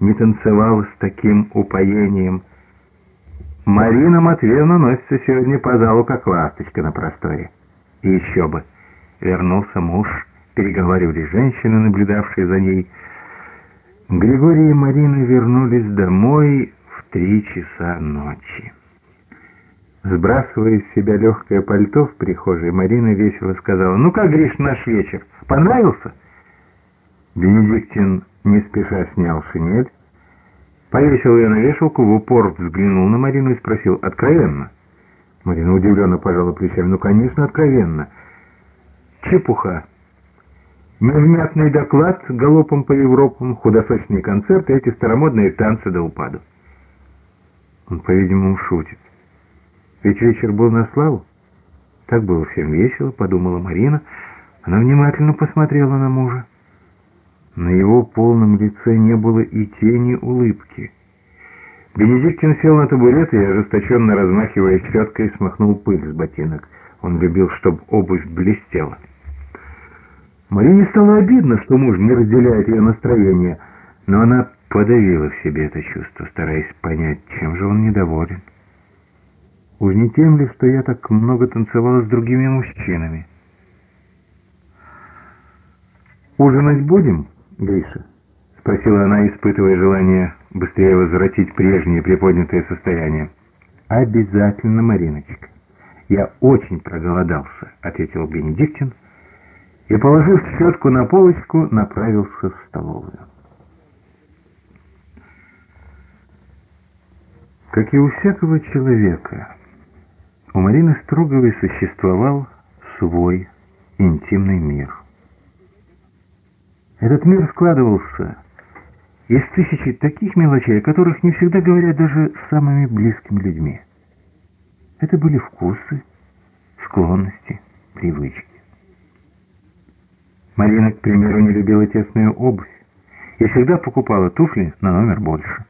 не танцевал с таким упоением. Марина Матвеевна носится сегодня по залу, как ласточка на просторе. И еще бы, вернулся муж, переговаривали женщины, наблюдавшие за ней. Григорий и Марина вернулись домой в три часа ночи. Сбрасывая из себя легкое пальто в прихожей, Марина весело сказала, «Ну как, Гриш, наш вечер? Понравился?» Бенедиктин не спеша снял шинель, повесил ее на вешалку, в упор взглянул на Марину и спросил, «Откровенно?» Марина удивленно пожала плечами, «Ну, конечно, откровенно». «Чепуха». Невнятный доклад галопом по Европам, худосочные концерты, эти старомодные танцы до упаду. Он, по-видимому, шутит. Ведь вечер был на славу. Так было всем весело, подумала Марина. Она внимательно посмотрела на мужа. На его полном лице не было и тени улыбки. Бенедиктин сел на табурет и, ожесточенно размахивая щеткой, смахнул пыль с ботинок. Он любил, чтобы обувь блестела. Марине стало обидно, что муж не разделяет ее настроение, но она подавила в себе это чувство, стараясь понять, чем же он недоволен. Уж не тем ли, что я так много танцевала с другими мужчинами? «Ужинать будем, Гриша?» — спросила она, испытывая желание быстрее возвратить прежнее приподнятое состояние. «Обязательно, Мариночка. Я очень проголодался», — ответил Бенедиктин и, положив щетку на полочку, направился в столовую. Как и у всякого человека, у Марины Строговой существовал свой интимный мир. Этот мир складывался из тысячи таких мелочей, о которых не всегда говорят даже с самыми близкими людьми. Это были вкусы, склонности, привычки. Марина, к примеру, не любила тесную обувь и всегда покупала туфли на номер больше.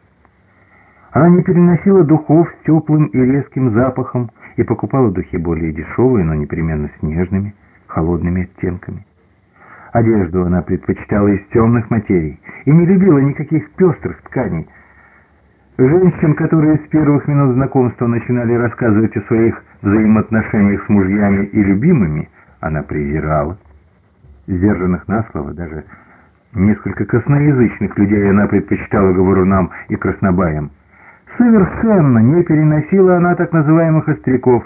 Она не переносила духов с теплым и резким запахом, и покупала духи более дешевые, но непременно с нежными, холодными оттенками. Одежду она предпочитала из темных материй и не любила никаких пестрых тканей. Женщин, которые с первых минут знакомства начинали рассказывать о своих взаимоотношениях с мужьями и любимыми, она презирала. Сдержанных на слово, даже несколько косноязычных людей она предпочитала говорунам и краснобаям. Совершенно не переносила она так называемых остряков.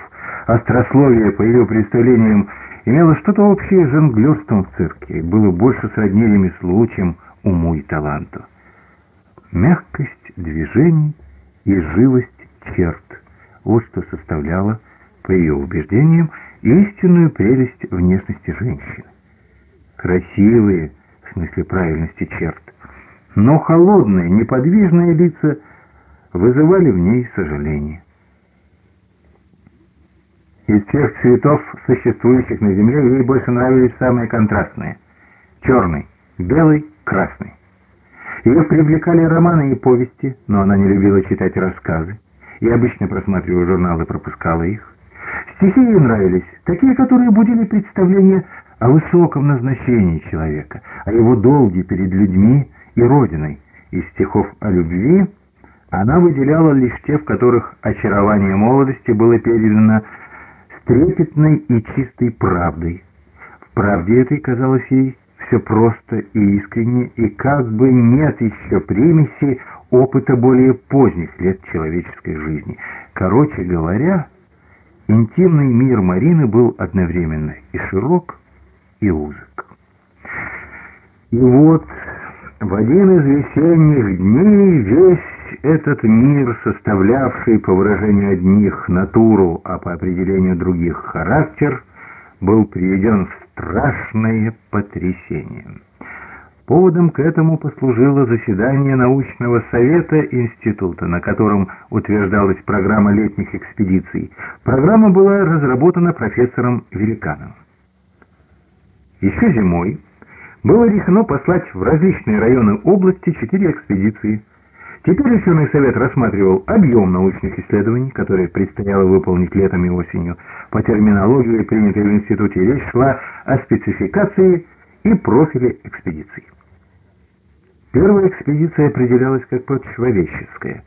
Острословие, по ее представлениям, имело что-то общее с жонглерством в цирке и было больше сродни ремеслу, чем уму и таланту. Мягкость движений и живость черт — вот что составляло, по ее убеждениям, истинную прелесть внешности женщины. Красивые, в смысле правильности черт, но холодные, неподвижные лица — вызывали в ней сожаление. Из всех цветов, существующих на Земле, ей больше нравились самые контрастные. Черный, белый, красный. Ее привлекали романы и повести, но она не любила читать рассказы. И обычно, просматривая журналы, пропускала их. Стихи ей нравились, такие, которые будили представление о высоком назначении человека, о его долге перед людьми и Родиной. Из стихов о любви она выделяла лишь те, в которых очарование молодости было передано трепетной и чистой правдой. В правде этой казалось ей все просто и искренне, и как бы нет еще примеси опыта более поздних лет человеческой жизни. Короче говоря, интимный мир Марины был одновременно и широк, и узок. И вот в один из весенних дней весь этот мир, составлявший, по выражению одних, натуру, а по определению других характер, был приведен в страшное потрясение. Поводом к этому послужило заседание научного совета института, на котором утверждалась программа летних экспедиций. Программа была разработана профессором Великановым. Еще зимой было решено послать в различные районы области четыре экспедиции – Теперь ученый совет рассматривал объем научных исследований, которые предстояло выполнить летом и осенью. По терминологии, принятой в институте, речь шла о спецификации и профиле экспедиций. Первая экспедиция определялась как противовещеская.